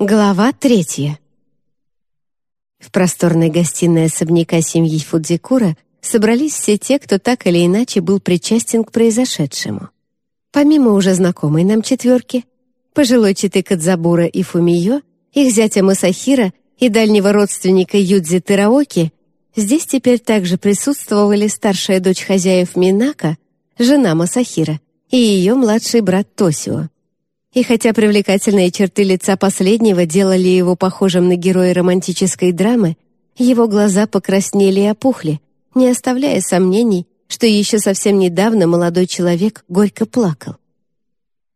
Глава третья. В просторной гостиной особняка семьи Фудзикура собрались все те, кто так или иначе был причастен к произошедшему. Помимо уже знакомой нам четверки, пожилой читы Кадзабура и Фумиё, их зятя Масахира и дальнего родственника Юдзи Тераоки, здесь теперь также присутствовали старшая дочь хозяев Минака, жена Масахира, и ее младший брат Тосио. И хотя привлекательные черты лица последнего делали его похожим на героя романтической драмы, его глаза покраснели и опухли, не оставляя сомнений, что еще совсем недавно молодой человек горько плакал.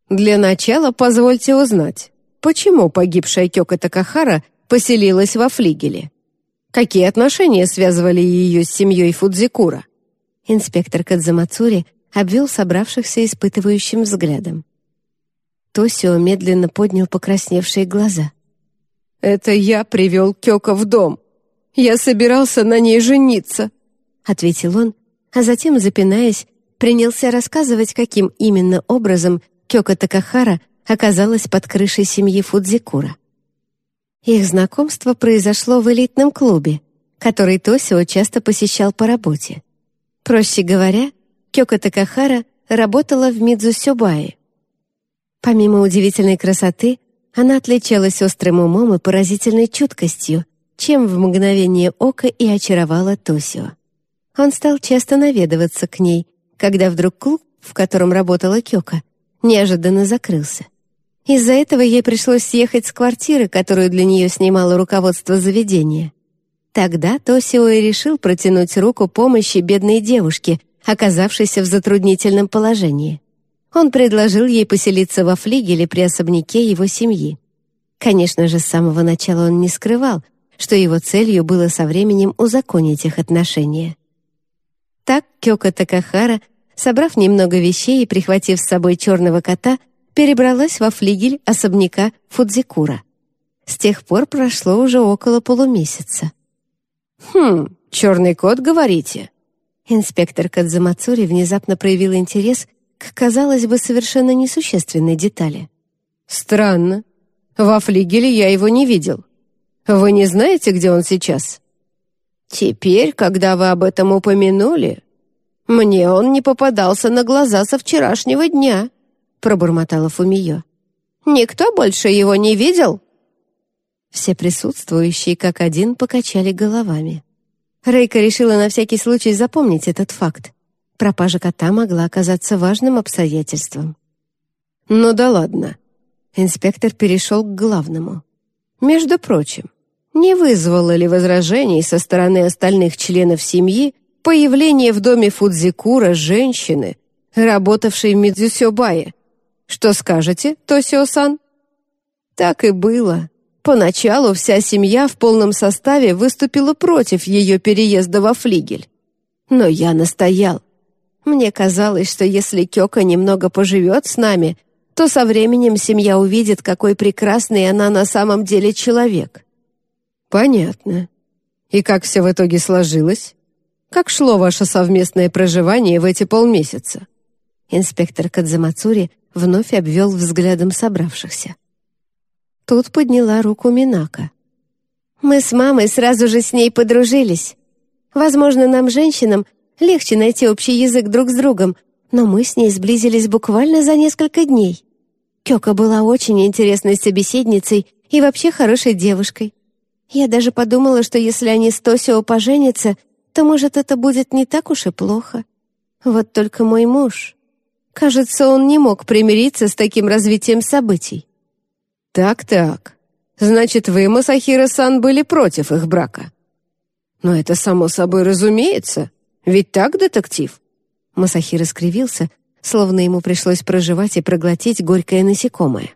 «Для начала позвольте узнать, почему погибшая Кёка Такахара поселилась во флигеле? Какие отношения связывали ее с семьей Фудзикура?» Инспектор Кадзамацури обвел собравшихся испытывающим взглядом. Тосио медленно поднял покрасневшие глаза. «Это я привел Кёка в дом. Я собирался на ней жениться», — ответил он, а затем, запинаясь, принялся рассказывать, каким именно образом Кёка Такахара оказалась под крышей семьи Фудзикура. Их знакомство произошло в элитном клубе, который Тосио часто посещал по работе. Проще говоря, Кёка Такахара работала в Мидзусёбае, Помимо удивительной красоты, она отличалась острым умом и поразительной чуткостью, чем в мгновение ока и очаровала Тосио. Он стал часто наведываться к ней, когда вдруг клуб, в котором работала Кёка, неожиданно закрылся. Из-за этого ей пришлось съехать с квартиры, которую для нее снимало руководство заведения. Тогда Тосио и решил протянуть руку помощи бедной девушке, оказавшейся в затруднительном положении. Он предложил ей поселиться во флигеле при особняке его семьи. Конечно же, с самого начала он не скрывал, что его целью было со временем узаконить их отношения. Так Кёка Такахара, собрав немного вещей и прихватив с собой черного кота, перебралась во флигель особняка Фудзикура. С тех пор прошло уже около полумесяца. «Хм, черный кот, говорите?» Инспектор Кадзамацури внезапно проявил интерес к, казалось бы, совершенно несущественной детали. «Странно. Во флигеле я его не видел. Вы не знаете, где он сейчас?» «Теперь, когда вы об этом упомянули, мне он не попадался на глаза со вчерашнего дня», пробормотала Фумиё. «Никто больше его не видел?» Все присутствующие как один покачали головами. Рейка решила на всякий случай запомнить этот факт пропажа кота могла оказаться важным обстоятельством. «Ну да ладно». Инспектор перешел к главному. «Между прочим, не вызвало ли возражений со стороны остальных членов семьи появление в доме Фудзикура женщины, работавшей в Мидзюсёбае? Что скажете, Тосио-сан?» Так и было. Поначалу вся семья в полном составе выступила против ее переезда во флигель. Но я настоял. Мне казалось, что если Кёка немного поживет с нами, то со временем семья увидит, какой прекрасный она на самом деле человек». «Понятно. И как все в итоге сложилось? Как шло ваше совместное проживание в эти полмесяца?» Инспектор Кадзамацури вновь обвел взглядом собравшихся. Тут подняла руку Минака. «Мы с мамой сразу же с ней подружились. Возможно, нам, женщинам, Легче найти общий язык друг с другом, но мы с ней сблизились буквально за несколько дней. Кёка была очень интересной собеседницей и вообще хорошей девушкой. Я даже подумала, что если они с Тосио поженятся, то, может, это будет не так уж и плохо. Вот только мой муж... Кажется, он не мог примириться с таким развитием событий. «Так-так. Значит, вы, Масахира-сан, были против их брака?» «Но это само собой разумеется», ведь так, детектив?» Масахир скривился, словно ему пришлось проживать и проглотить горькое насекомое.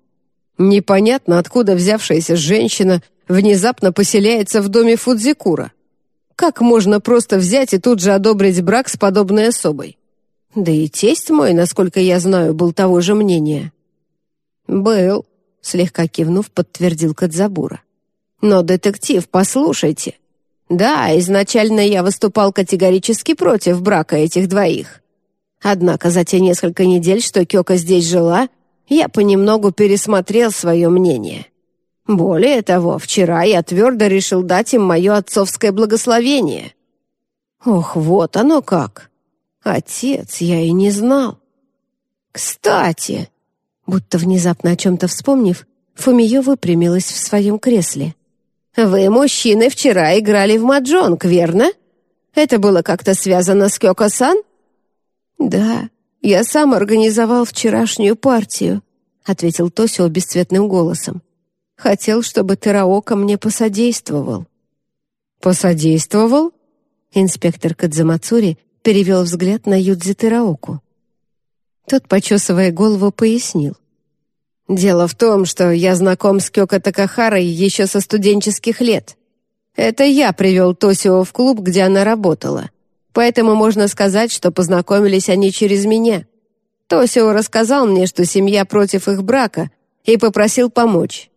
«Непонятно, откуда взявшаяся женщина внезапно поселяется в доме Фудзикура. Как можно просто взять и тут же одобрить брак с подобной особой? Да и тесть мой, насколько я знаю, был того же мнения». «Был», — слегка кивнув, подтвердил Кадзабура. «Но, детектив, послушайте, да, изначально я выступал категорически против брака этих двоих. Однако за те несколько недель, что Кёка здесь жила, я понемногу пересмотрел свое мнение. Более того, вчера я твердо решил дать им мое отцовское благословение. Ох, вот оно как! Отец, я и не знал. Кстати, будто внезапно о чем-то вспомнив, Фумиё выпрямилась в своем кресле. «Вы, мужчины, вчера играли в маджонг, верно? Это было как-то связано с Кёко-сан?» «Да, я сам организовал вчерашнюю партию», ответил Тосио бесцветным голосом. «Хотел, чтобы Тераока мне посодействовал». «Посодействовал?» Инспектор Кадзамацури перевел взгляд на Юдзи Тераоку. Тот, почесывая голову, пояснил. «Дело в том, что я знаком с Кёко Такахарой еще со студенческих лет. Это я привел Тосио в клуб, где она работала. Поэтому можно сказать, что познакомились они через меня. Тосио рассказал мне, что семья против их брака, и попросил помочь.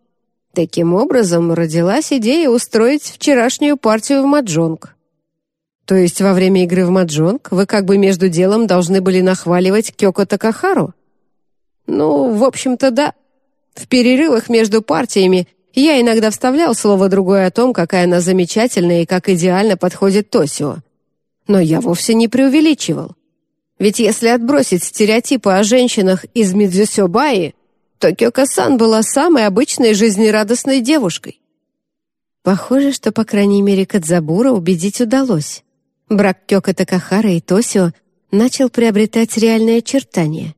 Таким образом, родилась идея устроить вчерашнюю партию в маджонг. То есть во время игры в маджонг вы как бы между делом должны были нахваливать Кёко Такахару? Ну, в общем-то, да. В перерывах между партиями я иногда вставлял слово другое о том, какая она замечательная и как идеально подходит Тосио. Но я вовсе не преувеличивал. Ведь если отбросить стереотипы о женщинах из Мидзюсёбаи, то Кёка-сан была самой обычной жизнерадостной девушкой. Похоже, что, по крайней мере, Кадзабура убедить удалось. Брак Кёка Такахара и Тосио начал приобретать реальные очертания.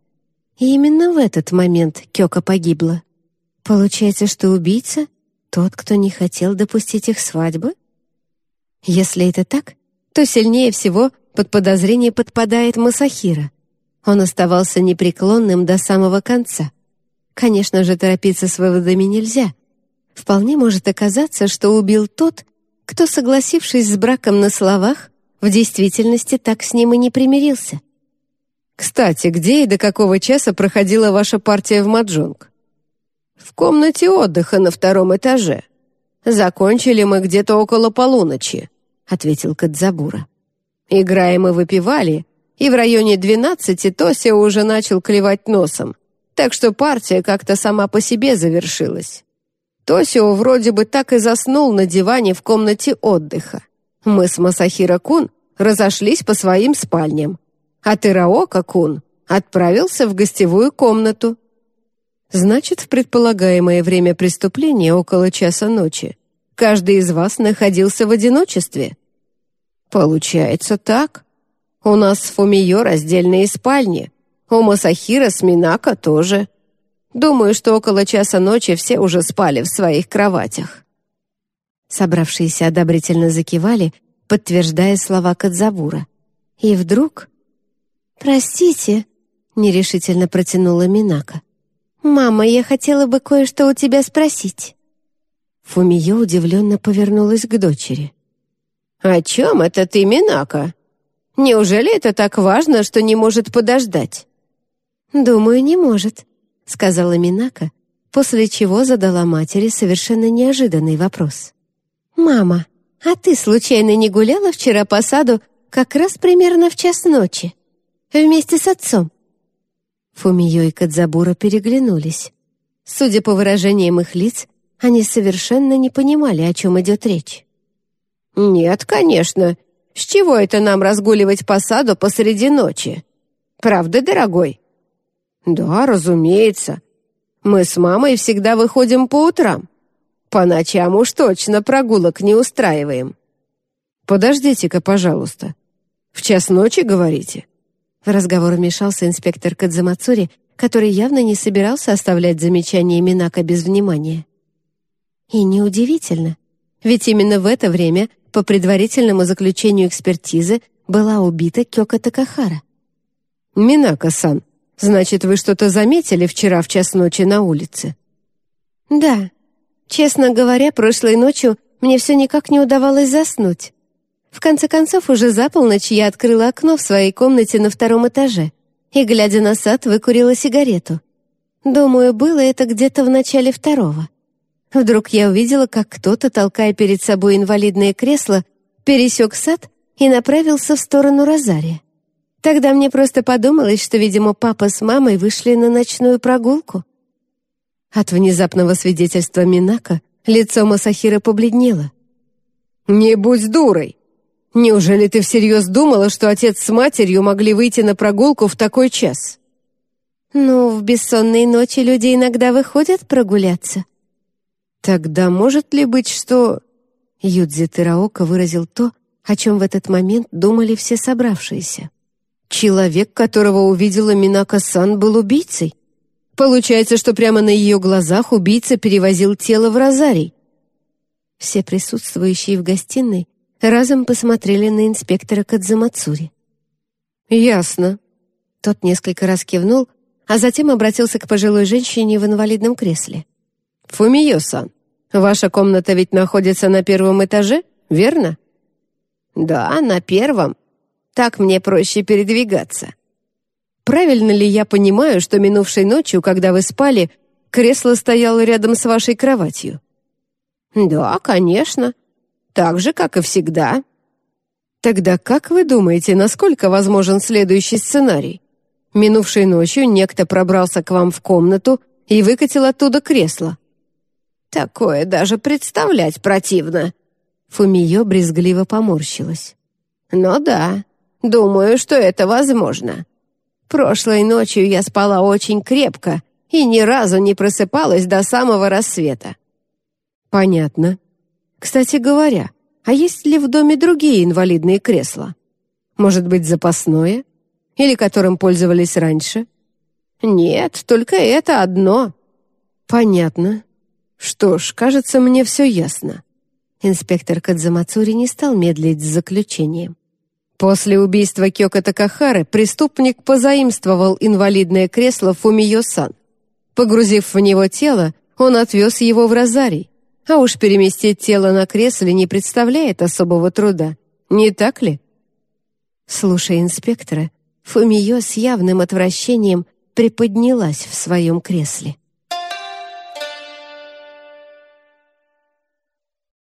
И именно в этот момент Кёка погибла. Получается, что убийца — тот, кто не хотел допустить их свадьбы? Если это так, то сильнее всего под подозрение подпадает Масахира. Он оставался непреклонным до самого конца. Конечно же, торопиться с выводами нельзя. Вполне может оказаться, что убил тот, кто, согласившись с браком на словах, в действительности так с ним и не примирился. «Кстати, где и до какого часа проходила ваша партия в маджонг?» «В комнате отдыха на втором этаже. Закончили мы где-то около полуночи», — ответил Кадзабура. «Играем и выпивали, и в районе двенадцати Тося уже начал клевать носом, так что партия как-то сама по себе завершилась. Тосио вроде бы так и заснул на диване в комнате отдыха. Мы с Масахиро-кун разошлись по своим спальням, а Тераока-кун отправился в гостевую комнату. Значит, в предполагаемое время преступления около часа ночи каждый из вас находился в одиночестве? Получается так. У нас с Фумиё раздельные спальни, у Масахира с Минако тоже. Думаю, что около часа ночи все уже спали в своих кроватях. Собравшиеся одобрительно закивали, подтверждая слова Кадзабура. И вдруг... «Простите», — нерешительно протянула Минака. «Мама, я хотела бы кое-что у тебя спросить». Фумиё удивленно повернулась к дочери. «О чем это ты, Минака? Неужели это так важно, что не может подождать?» «Думаю, не может», — сказала Минака, после чего задала матери совершенно неожиданный вопрос. «Мама, а ты случайно не гуляла вчера по саду как раз примерно в час ночи? Вместе с отцом?» Фумиё и Кадзабура переглянулись. Судя по выражениям их лиц, они совершенно не понимали, о чем идет речь. «Нет, конечно. С чего это нам разгуливать по саду посреди ночи? Правда, дорогой?» «Да, разумеется. Мы с мамой всегда выходим по утрам. По ночам уж точно прогулок не устраиваем. Подождите-ка, пожалуйста. В час ночи, говорите?» В разговор вмешался инспектор Кадзамацури, который явно не собирался оставлять замечания Минака без внимания. И неудивительно, ведь именно в это время, по предварительному заключению экспертизы, была убита Кёка Такахара. «Минака-сан, значит, вы что-то заметили вчера в час ночи на улице?» «Да», Честно говоря, прошлой ночью мне все никак не удавалось заснуть. В конце концов, уже за полночь я открыла окно в своей комнате на втором этаже и, глядя на сад, выкурила сигарету. Думаю, было это где-то в начале второго. Вдруг я увидела, как кто-то, толкая перед собой инвалидное кресло, пересек сад и направился в сторону Розария. Тогда мне просто подумалось, что, видимо, папа с мамой вышли на ночную прогулку. От внезапного свидетельства Минака лицо Масахира побледнело. «Не будь дурой! Неужели ты всерьез думала, что отец с матерью могли выйти на прогулку в такой час?» «Ну, в бессонные ночи люди иногда выходят прогуляться». «Тогда может ли быть, что...» Юдзи Тераока выразил то, о чем в этот момент думали все собравшиеся. Человек, которого увидела Минака-сан, был убийцей. Получается, что прямо на ее глазах убийца перевозил тело в розарий. Все присутствующие в гостиной разом посмотрели на инспектора Кадзамацури. «Ясно». Тот несколько раз кивнул, а затем обратился к пожилой женщине в инвалидном кресле. «Фумиё-сан, ваша комната ведь находится на первом этаже, верно?» «Да, на первом. Так мне проще передвигаться». «Правильно ли я понимаю, что минувшей ночью, когда вы спали, кресло стояло рядом с вашей кроватью?» «Да, конечно. Так же, как и всегда». «Тогда как вы думаете, насколько возможен следующий сценарий? Минувшей ночью некто пробрался к вам в комнату и выкатил оттуда кресло». «Такое даже представлять противно», Фумиё брезгливо поморщилась. «Ну да, думаю, что это возможно. Прошлой ночью я спала очень крепко и ни разу не просыпалась до самого рассвета». «Понятно. Кстати говоря, а есть ли в доме другие инвалидные кресла? Может быть, запасное? Или которым пользовались раньше?» «Нет, только это одно». «Понятно. Что ж, кажется, мне все ясно. Инспектор Кадзамацури не стал медлить с заключением. После убийства Кёка Такахары преступник позаимствовал инвалидное кресло Фумиё-сан. Погрузив в него тело, он отвез его в розарий. А уж переместить тело на кресле не представляет особого труда. Не так ли? Слушая инспектора, Фумиё с явным отвращением приподнялась в своем кресле.